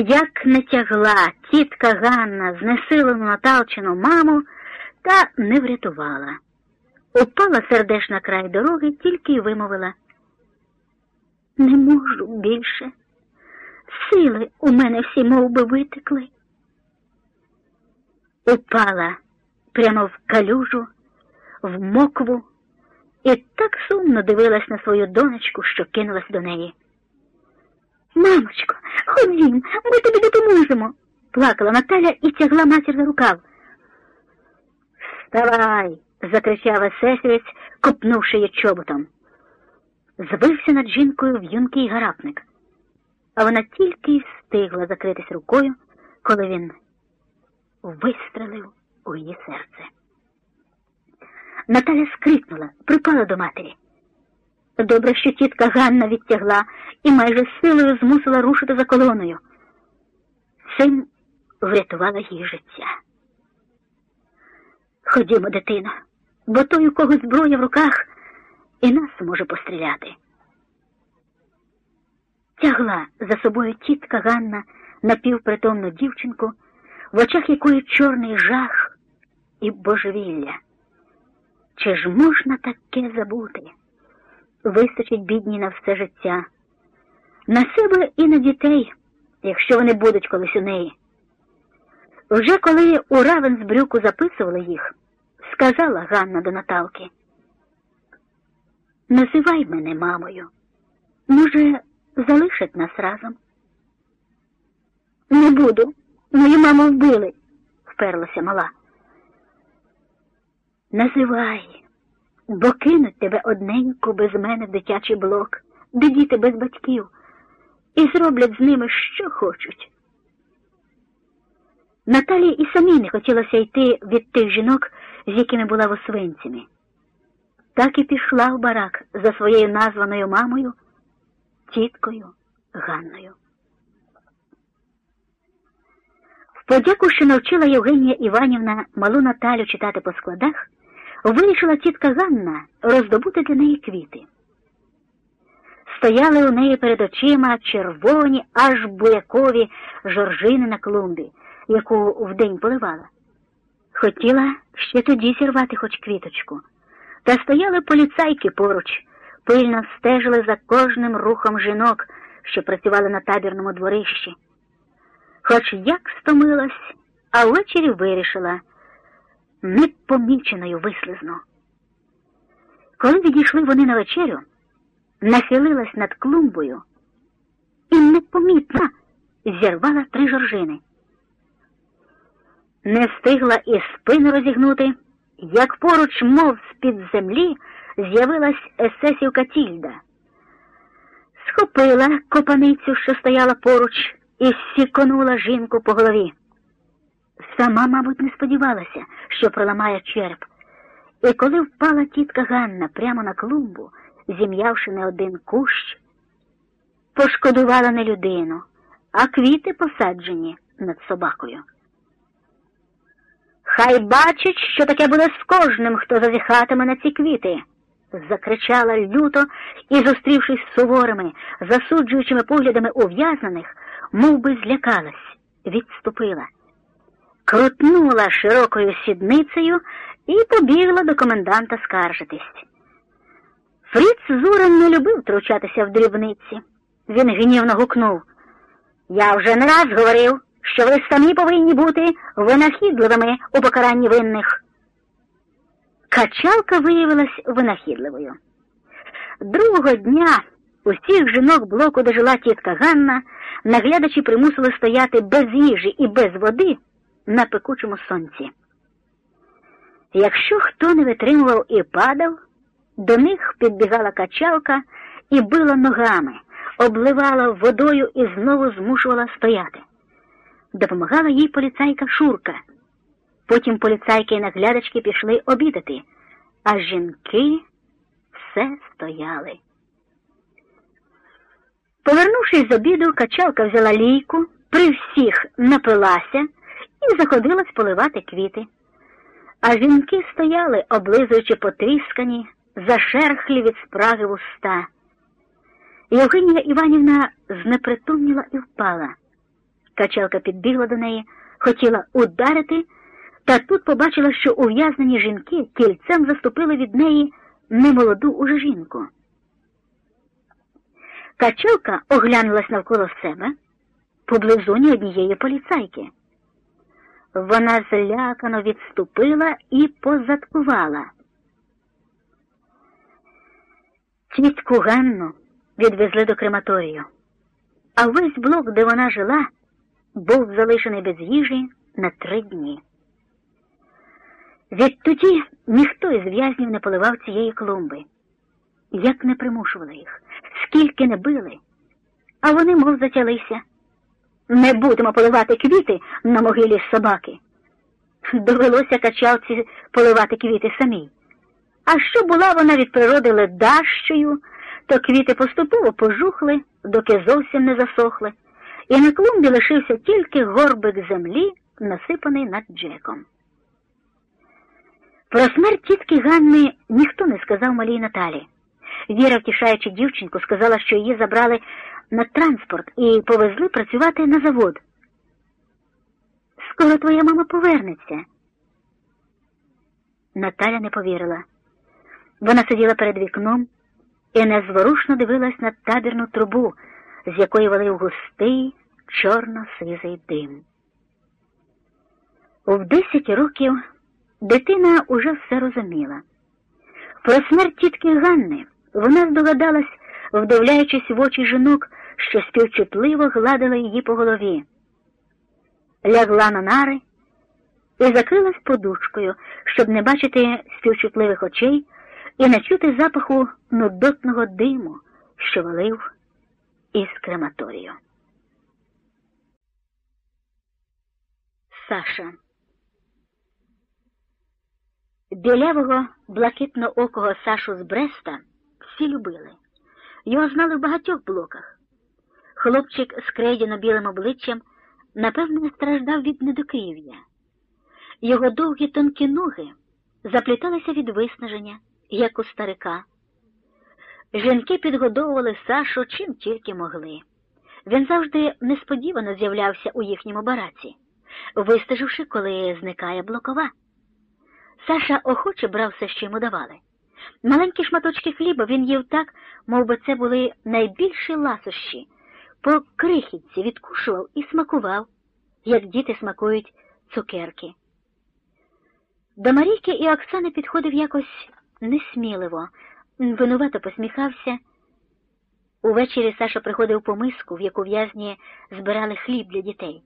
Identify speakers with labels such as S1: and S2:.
S1: Як не тягла тітка Ганна знесилену Наталчину маму, та не врятувала. Упала сердеш на край дороги, тільки й вимовила. Не можу більше. Сили у мене всі мов би, витекли. Упала прямо в калюжу, в мокву, і так сумно дивилась на свою донечку, що кинулась до неї. Мамочко, ходім, ми тобі допоможемо, плакала Наталя і тягла матір за рукав. Вставай, закричав есесівець, копнувши її чоботом. Збився над жінкою в'юнкий гарапник, а вона тільки й встигла закритись рукою, коли він вистрелив у її серце. Наталя скрикнула, припала до матері. Добре, що тітка Ганна відтягла і майже силою змусила рушити за колоною. Цим врятувала її життя. Ходімо, дитино, бо той, у кого зброя в руках, і нас може постріляти. Тягла за собою тітка Ганна напівпритомну дівчинку, в очах якої чорний жах і божевілля. Чи ж можна таке забути? Вистачить бідні на все життя, на себе і на дітей, якщо вони будуть колись у неї. Вже коли у Равенсбрюку записували їх, сказала Ганна до Наталки. Називай мене мамою. Може, залишать нас разом? Не буду. Мою маму вбили, вперлася мала. Називай, бо кинуть тебе одненьку без мене в дитячий блок, де діти без батьків, і зроблять з ними що хочуть. Наталі і самі не хотілося йти від тих жінок, з якими була в Освинцімі. Так і пішла в барак за своєю названою мамою, тіткою Ганною. В подяку, що навчила Євгенія Іванівна малу Наталю читати по складах, вирішила тітка Ганна роздобути для неї квіти. Стояли у неї перед очима червоні, аж бурякові жоржини на клумбі, яку вдень поливала. Хотіла ще тоді зірвати хоч квіточку, та стояли поліцайки поруч, пильно стежили за кожним рухом жінок, що працювали на табірному дворищі. Хоч як стомилась, а ввечері вирішила непоміченою вислизну. Коли відійшли вони на вечерю, нахилилась над клумбою і непомітно зірвала три жоржини. Не встигла і спину розігнути, як поруч, мов з-під землі, з'явилась есесівка Тільда. Схопила копаницю, що стояла поруч, і сіконула жінку по голові. Сама, мабуть, не сподівалася, що проламає череп. І коли впала тітка Ганна прямо на клумбу, зім'явши не один кущ, пошкодувала не людину, а квіти посаджені над собакою. Хай бачить, що таке буде з кожним, хто зазіхатиме на ці квіти, закричала люто і, зустрівшись з суворими, засуджуючими поглядами ув'язнених, мов би злякалась, відступила, крутнула широкою сідницею і побігла до коменданта скаржитись. Фриц Зурин не любив втручатися в дрібниці. Він гнівно гукнув. Я вже не раз говорив що ви самі повинні бути винахідливими у покаранні винних. Качалка виявилась винахідливою. Другого дня усіх жінок блоку, де жила тітка Ганна, наглядачі примусили стояти без їжі і без води на пекучому сонці. Якщо хто не витримував і падав, до них підбігала качалка і била ногами, обливала водою і знову змушувала стояти допомагала їй поліцайка Шурка. Потім поліцайки і наглядачки пішли обідати, а жінки все стояли. Повернувшись з обіду, качалка взяла лійку, при всіх напилася і заходилась поливати квіти. А жінки стояли, облизуючи потріскані, зашерхлі від спраги вуста. Євгенія Іванівна знепритомніла і впала Качалка підбігла до неї, хотіла ударити, та тут побачила, що ув'язнені жінки кільцем заступили від неї немолоду уже жінку. Качалка оглянулась навколо себе поблизу ні однієї поліцайки. Вона злякано відступила і позадкувала. Тітку Ганну відвезли до крематорію, а весь блок, де вона жила, був залишений без їжі на три дні. Відтоді ніхто із в'язнів не поливав цієї клумби, як не примушували їх, скільки не били, а вони, мов затялися. Не будемо поливати квіти на могилі собаки. Довелося качалці поливати квіти самій. А що була вона від природи ледащою, то квіти поступово пожухли, доки зовсім не засохли, і на клумбі лишився тільки горбик землі, насипаний над Джеком. Про смерть тітки Ганни ніхто не сказав малій Наталі. Віра, втішаючи дівчинку, сказала, що її забрали на транспорт і повезли працювати на завод. Скоро твоя мама повернеться. Наталя не повірила. Вона сиділа перед вікном і незворушно дивилась на табірну трубу, з якої валив густий чорно-сизий дим. У десять років дитина уже все розуміла. Про смерть тітки Ганни вона здогадалась, вдивляючись в очі жінок, що співчутливо гладила її по голові. Лягла на нари і закрилась подушкою, щоб не бачити співчутливих очей і не чути запаху нудотного диму, що валив із крематорію. Саша Білявого блакитно-окого Сашу з Бреста всі любили. Його знали в багатьох блоках. Хлопчик з крейдяно білим обличчям, напевно, страждав від недокрів'я. Його довгі тонкі ноги запліталися від виснаження, як у старика. Жінки підгодовували Сашу чим тільки могли. Він завжди несподівано з'являвся у їхньому бараці, вистеживши, коли зникає блокова. Саша охоче брав все, що йому давали. Маленькі шматочки хліба він їв так, мов би це були найбільші ласощі, по крихітці відкушував і смакував, як діти смакують цукерки. До Марійки і Оксани підходив якось несміливо, винувато посміхався. Увечері Саша приходив по миску, в яку в'язні збирали хліб для дітей.